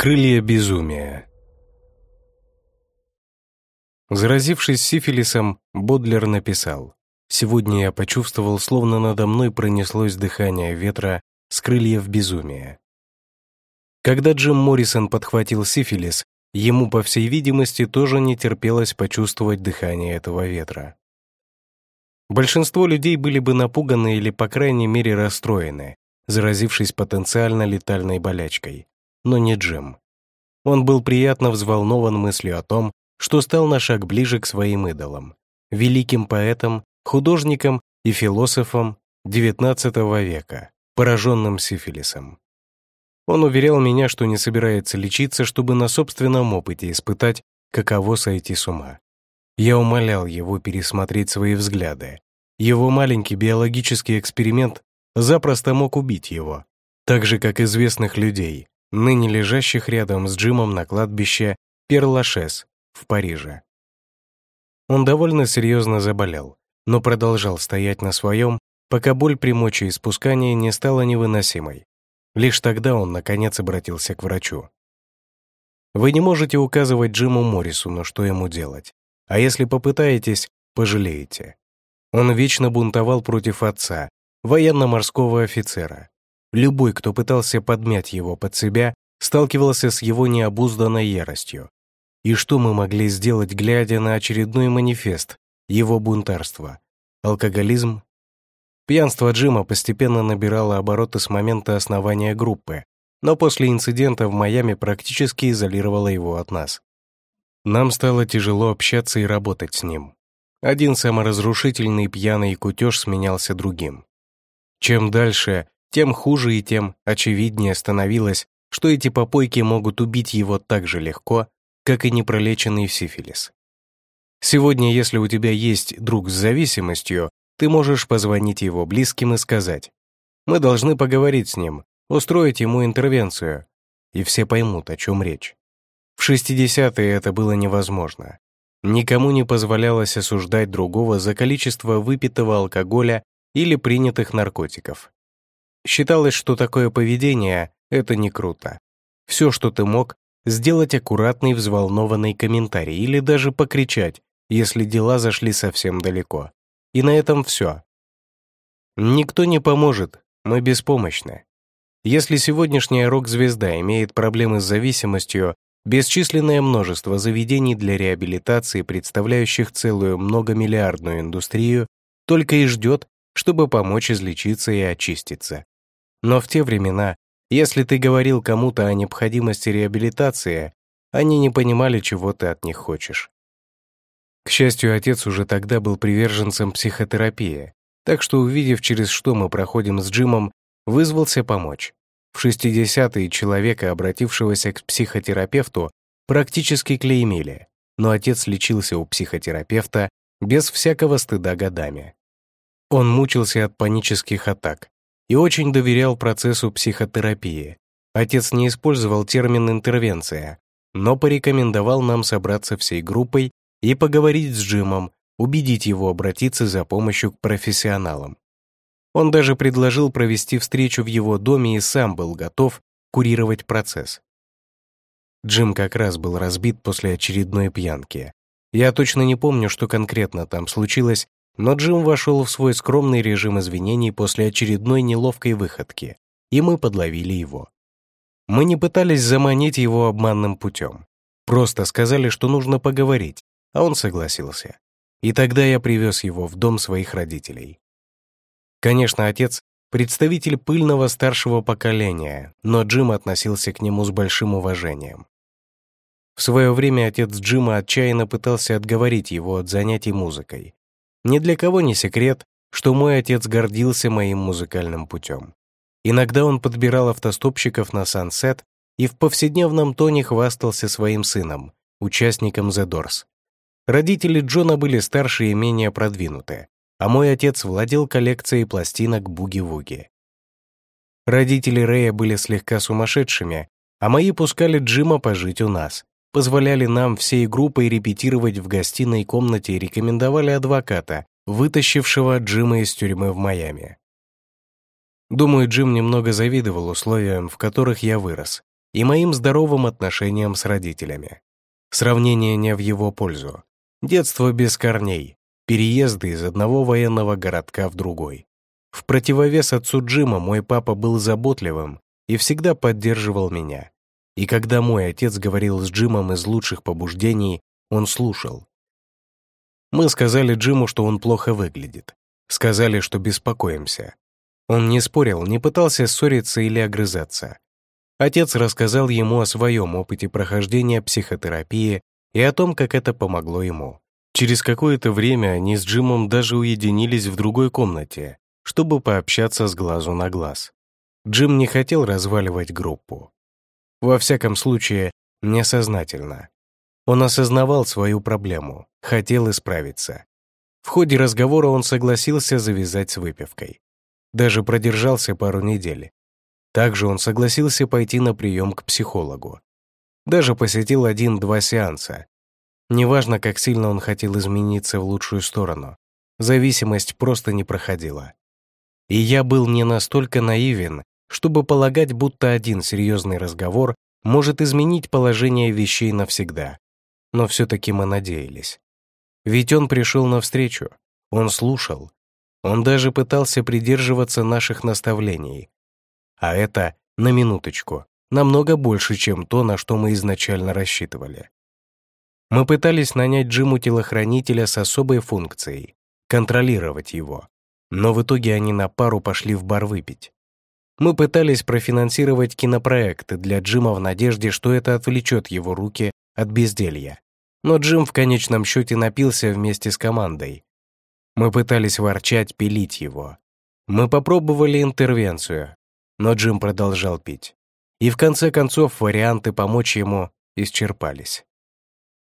Крылья безумия Заразившись сифилисом, Бодлер написал «Сегодня я почувствовал, словно надо мной пронеслось дыхание ветра с крыльев безумия». Когда Джим Моррисон подхватил сифилис, ему, по всей видимости, тоже не терпелось почувствовать дыхание этого ветра. Большинство людей были бы напуганы или, по крайней мере, расстроены, заразившись потенциально летальной болячкой. Но не Джим. Он был приятно взволнован мыслью о том, что стал на шаг ближе к своим идолам, великим поэтам, художникам и философам XIX века, пораженным сифилисом. Он уверял меня, что не собирается лечиться, чтобы на собственном опыте испытать, каково сойти с ума. Я умолял его пересмотреть свои взгляды. Его маленький биологический эксперимент запросто мог убить его, так же, как известных людей, ныне лежащих рядом с Джимом на кладбище Перлашес в Париже. Он довольно серьезно заболел, но продолжал стоять на своем, пока боль при мочеиспускании не стала невыносимой. Лишь тогда он, наконец, обратился к врачу. Вы не можете указывать Джиму Моррису, что ему делать. А если попытаетесь, пожалеете. Он вечно бунтовал против отца, военно-морского офицера. Любой, кто пытался подмять его под себя, сталкивался с его необузданной яростью. И что мы могли сделать, глядя на очередной манифест его бунтарства? Алкоголизм? Пьянство Джима постепенно набирало обороты с момента основания группы, но после инцидента в Майами практически изолировало его от нас. Нам стало тяжело общаться и работать с ним. Один саморазрушительный пьяный кутеж сменялся другим. Чем дальше, тем хуже и тем очевиднее становилось, что эти попойки могут убить его так же легко, как и непролеченный сифилис. Сегодня, если у тебя есть друг с зависимостью, ты можешь позвонить его близким и сказать, «Мы должны поговорить с ним, устроить ему интервенцию», и все поймут, о чем речь. В 60-е это было невозможно. Никому не позволялось осуждать другого за количество выпитого алкоголя или принятых наркотиков. Считалось, что такое поведение — это не круто. Все, что ты мог, сделать аккуратный взволнованный комментарий или даже покричать, если дела зашли совсем далеко. И на этом все. Никто не поможет, мы беспомощны. Если сегодняшняя рок-звезда имеет проблемы с зависимостью, бесчисленное множество заведений для реабилитации, представляющих целую многомиллиардную индустрию, только и ждет, чтобы помочь излечиться и очиститься. Но в те времена, если ты говорил кому-то о необходимости реабилитации, они не понимали, чего ты от них хочешь. К счастью, отец уже тогда был приверженцем психотерапии, так что, увидев, через что мы проходим с Джимом, вызвался помочь. В 60-е человека, обратившегося к психотерапевту, практически клеймили, но отец лечился у психотерапевта без всякого стыда годами. Он мучился от панических атак и очень доверял процессу психотерапии. Отец не использовал термин «интервенция», но порекомендовал нам собраться всей группой и поговорить с Джимом, убедить его обратиться за помощью к профессионалам. Он даже предложил провести встречу в его доме и сам был готов курировать процесс. Джим как раз был разбит после очередной пьянки. Я точно не помню, что конкретно там случилось, но Джим вошел в свой скромный режим извинений после очередной неловкой выходки, и мы подловили его. Мы не пытались заманить его обманным путем. Просто сказали, что нужно поговорить, а он согласился. И тогда я привез его в дом своих родителей. Конечно, отец — представитель пыльного старшего поколения, но Джим относился к нему с большим уважением. В свое время отец Джима отчаянно пытался отговорить его от занятий музыкой, ни для кого не секрет, что мой отец гордился моим музыкальным путем. Иногда он подбирал автостопщиков на Сансет и в повседневном тоне хвастался своим сыном, участником The Doors. Родители Джона были старше и менее продвинуты, а мой отец владел коллекцией пластинок буги-вуги. Родители Рэя были слегка сумасшедшими, а мои пускали Джима пожить у нас, позволяли нам всей группой репетировать в гостиной комнате и рекомендовали адвоката, вытащившего Джима из тюрьмы в Майами. Думаю, Джим немного завидовал условиям, в которых я вырос, и моим здоровым отношениям с родителями. Сравнение не в его пользу. Детство без корней, переезды из одного военного городка в другой. В противовес отцу Джима мой папа был заботливым и всегда поддерживал меня. И когда мой отец говорил с Джимом из лучших побуждений, он слушал. Мы сказали Джиму, что он плохо выглядит. Сказали, что беспокоимся. Он не спорил, не пытался ссориться или огрызаться. Отец рассказал ему о своем опыте прохождения психотерапии и о том, как это помогло ему. Через какое-то время они с Джимом даже уединились в другой комнате, чтобы пообщаться с глазу на глаз. Джим не хотел разваливать группу. Во всяком случае, несознательно. Он осознавал свою проблему, хотел исправиться. В ходе разговора он согласился завязать с выпивкой. Даже продержался пару недель. Также он согласился пойти на прием к психологу. Даже посетил один-два сеанса. Неважно, как сильно он хотел измениться в лучшую сторону, зависимость просто не проходила. И я был не настолько наивен, чтобы полагать, будто один серьезный разговор может изменить положение вещей навсегда. Но все-таки мы надеялись. Ведь он пришел навстречу, он слушал, он даже пытался придерживаться наших наставлений. А это, на минуточку, намного больше, чем то, на что мы изначально рассчитывали. Мы пытались нанять Джиму телохранителя с особой функцией — контролировать его. Но в итоге они на пару пошли в бар выпить. Мы пытались профинансировать кинопроекты для Джима в надежде, что это отвлечет его руки от безделья. Но Джим в конечном счете напился вместе с командой. Мы пытались ворчать, пилить его. Мы попробовали интервенцию, но Джим продолжал пить. И в конце концов варианты помочь ему исчерпались.